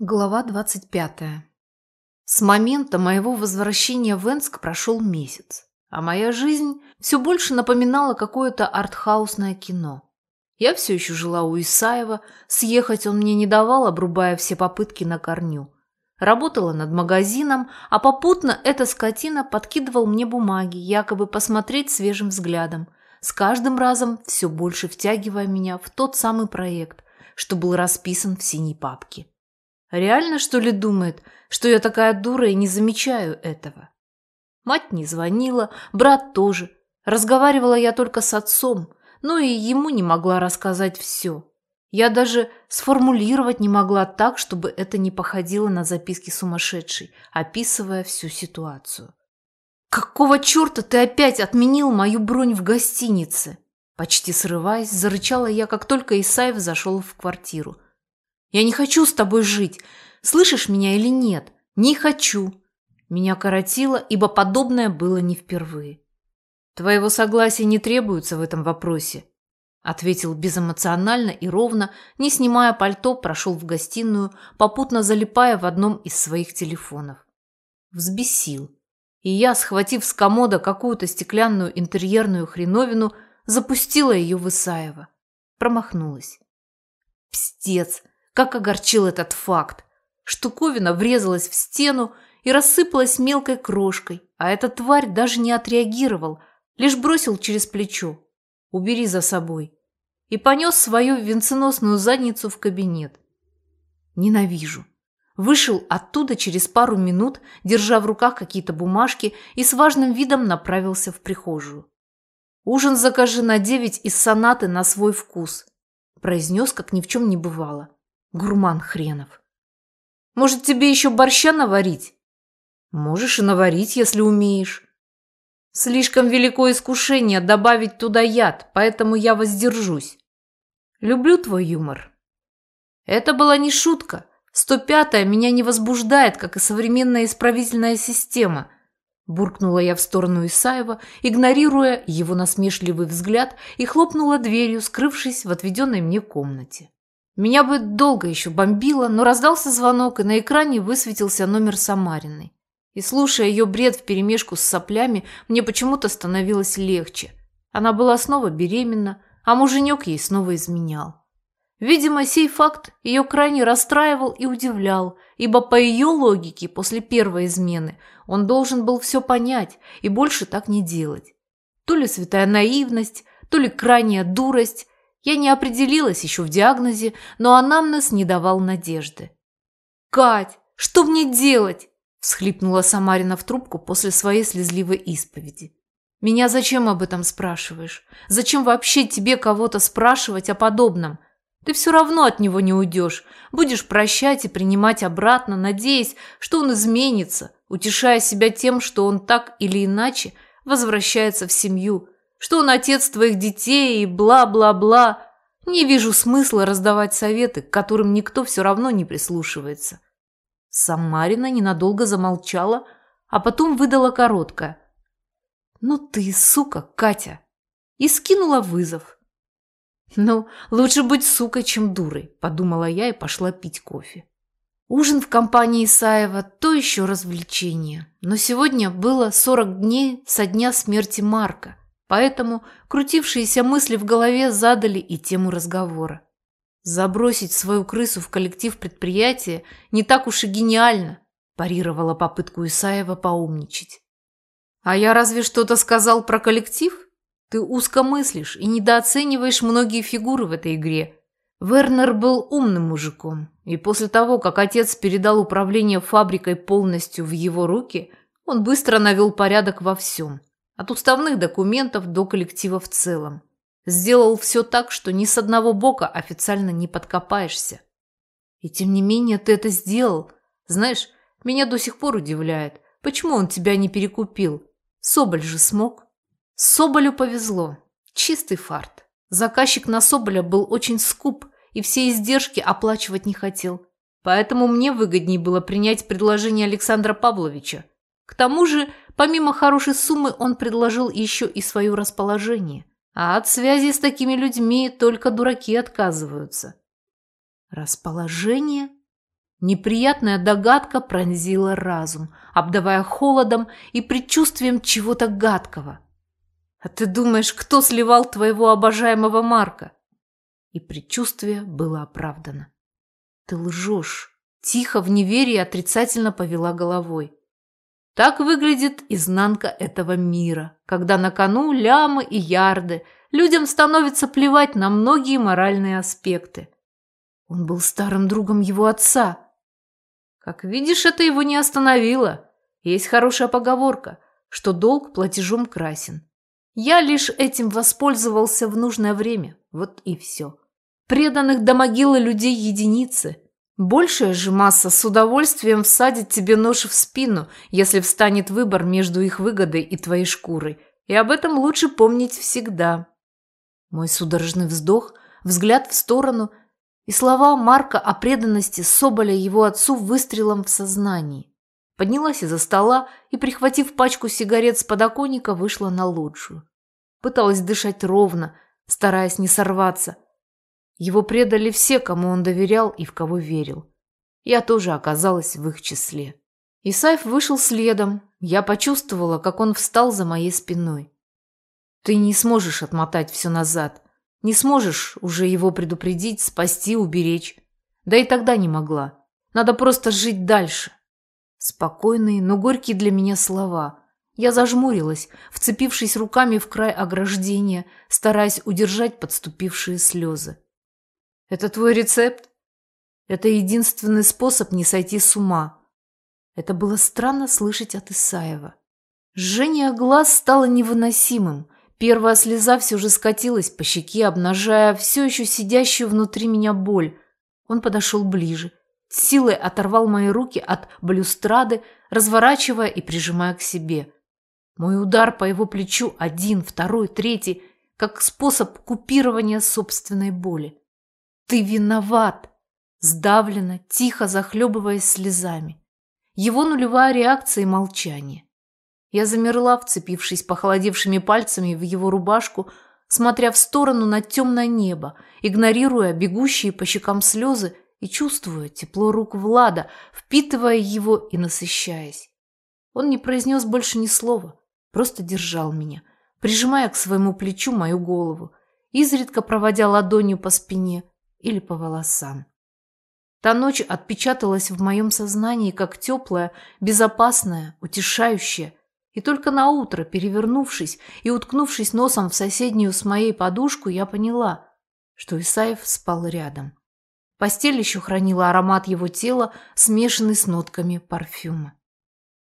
Глава 25. С момента моего возвращения в Энск прошел месяц, а моя жизнь все больше напоминала какое-то артхаусное кино. Я все еще жила у Исаева, съехать он мне не давал, обрубая все попытки на корню. Работала над магазином, а попутно эта скотина подкидывал мне бумаги, якобы посмотреть свежим взглядом, с каждым разом все больше втягивая меня в тот самый проект, что был расписан в синей папке. Реально, что ли, думает, что я такая дура и не замечаю этого? Мать не звонила, брат тоже. Разговаривала я только с отцом, но и ему не могла рассказать все. Я даже сформулировать не могла так, чтобы это не походило на записки сумасшедшей, описывая всю ситуацию. «Какого черта ты опять отменил мою бронь в гостинице?» Почти срываясь, зарычала я, как только Исаев зашел в квартиру – я не хочу с тобой жить. Слышишь меня или нет? Не хочу. Меня коротило, ибо подобное было не впервые. Твоего согласия не требуется в этом вопросе, ответил безэмоционально и ровно, не снимая пальто, прошел в гостиную, попутно залипая в одном из своих телефонов. Взбесил. И я, схватив с комода какую-то стеклянную интерьерную хреновину, запустила ее в Исаева. Промахнулась. Пстец! Как огорчил этот факт. Штуковина врезалась в стену и рассыпалась мелкой крошкой, а эта тварь даже не отреагировал, лишь бросил через плечо. «Убери за собой» и понес свою венценосную задницу в кабинет. Ненавижу. Вышел оттуда через пару минут, держа в руках какие-то бумажки и с важным видом направился в прихожую. «Ужин закажи на девять из сонаты на свой вкус», произнес, как ни в чем не бывало. Гурман хренов. Может, тебе еще борща наварить? Можешь и наварить, если умеешь. Слишком великое искушение добавить туда яд, поэтому я воздержусь. Люблю твой юмор. Это была не шутка. 105-я меня не возбуждает, как и современная исправительная система. Буркнула я в сторону Исаева, игнорируя его насмешливый взгляд, и хлопнула дверью, скрывшись в отведенной мне комнате. Меня бы долго еще бомбило, но раздался звонок, и на экране высветился номер Самариной. И слушая ее бред вперемешку с соплями, мне почему-то становилось легче. Она была снова беременна, а муженек ей снова изменял. Видимо, сей факт ее крайне расстраивал и удивлял, ибо по ее логике после первой измены он должен был все понять и больше так не делать. То ли святая наивность, то ли крайняя дурость, я не определилась еще в диагнозе, но анамнез не давал надежды. «Кать, что мне делать?» – всхлипнула Самарина в трубку после своей слезливой исповеди. «Меня зачем об этом спрашиваешь? Зачем вообще тебе кого-то спрашивать о подобном? Ты все равно от него не уйдешь. Будешь прощать и принимать обратно, надеясь, что он изменится, утешая себя тем, что он так или иначе возвращается в семью, что он отец твоих детей и бла-бла-бла. Не вижу смысла раздавать советы, к которым никто все равно не прислушивается. Самарина ненадолго замолчала, а потом выдала короткое. «Ну ты, сука, Катя!» и скинула вызов. «Ну, лучше быть сукой, чем дурой», – подумала я и пошла пить кофе. Ужин в компании Исаева – то еще развлечение. Но сегодня было 40 дней со дня смерти Марка – Поэтому крутившиеся мысли в голове задали и тему разговора. Забросить свою крысу в коллектив предприятия не так уж и гениально, парировала попытку Исаева поумничать. А я разве что-то сказал про коллектив? Ты узко мыслишь и недооцениваешь многие фигуры в этой игре. Вернер был умным мужиком, и после того, как отец передал управление фабрикой полностью в его руки, он быстро навел порядок во всем – от уставных документов до коллектива в целом. Сделал все так, что ни с одного бока официально не подкопаешься. И тем не менее ты это сделал. Знаешь, меня до сих пор удивляет, почему он тебя не перекупил. Соболь же смог. Соболю повезло. Чистый фарт. Заказчик на Соболя был очень скуп и все издержки оплачивать не хотел. Поэтому мне выгоднее было принять предложение Александра Павловича. К тому же Помимо хорошей суммы он предложил еще и свое расположение. А от связи с такими людьми только дураки отказываются. Расположение? Неприятная догадка пронзила разум, обдавая холодом и предчувствием чего-то гадкого. «А ты думаешь, кто сливал твоего обожаемого Марка?» И предчувствие было оправдано. «Ты лжешь!» Тихо, в неверии, отрицательно повела головой. Так выглядит изнанка этого мира, когда на кону лямы и ярды, людям становится плевать на многие моральные аспекты. Он был старым другом его отца. Как видишь, это его не остановило. Есть хорошая поговорка, что долг платежом красен. Я лишь этим воспользовался в нужное время, вот и все. Преданных до могилы людей единицы – Большая же масса с удовольствием всадит тебе нож в спину, если встанет выбор между их выгодой и твоей шкурой. И об этом лучше помнить всегда. Мой судорожный вздох, взгляд в сторону и слова Марка о преданности Соболя его отцу выстрелом в сознании. Поднялась из-за стола и, прихватив пачку сигарет с подоконника, вышла на лоджию. Пыталась дышать ровно, стараясь не сорваться – его предали все, кому он доверял и в кого верил. Я тоже оказалась в их числе. Исаев вышел следом. Я почувствовала, как он встал за моей спиной. Ты не сможешь отмотать все назад. Не сможешь уже его предупредить, спасти, уберечь. Да и тогда не могла. Надо просто жить дальше. Спокойные, но горькие для меня слова. Я зажмурилась, вцепившись руками в край ограждения, стараясь удержать подступившие слезы. Это твой рецепт? Это единственный способ не сойти с ума. Это было странно слышать от Исаева. Жжение глаз стало невыносимым. Первая слеза все же скатилась по щеке, обнажая все еще сидящую внутри меня боль. Он подошел ближе. С силой оторвал мои руки от балюстрады, разворачивая и прижимая к себе. Мой удар по его плечу один, второй, третий, как способ купирования собственной боли. «Ты виноват!» Сдавленно, тихо захлебываясь слезами. Его нулевая реакция и молчание. Я замерла, вцепившись похолодевшими пальцами в его рубашку, смотря в сторону на темное небо, игнорируя бегущие по щекам слезы и чувствуя тепло рук Влада, впитывая его и насыщаясь. Он не произнес больше ни слова, просто держал меня, прижимая к своему плечу мою голову, изредка проводя ладонью по спине, или по волосам. Та ночь отпечаталась в моем сознании как теплая, безопасная, утешающая, и только на утро, перевернувшись и уткнувшись носом в соседнюю с моей подушку, я поняла, что Исаев спал рядом. Постель еще хранила аромат его тела, смешанный с нотками парфюма.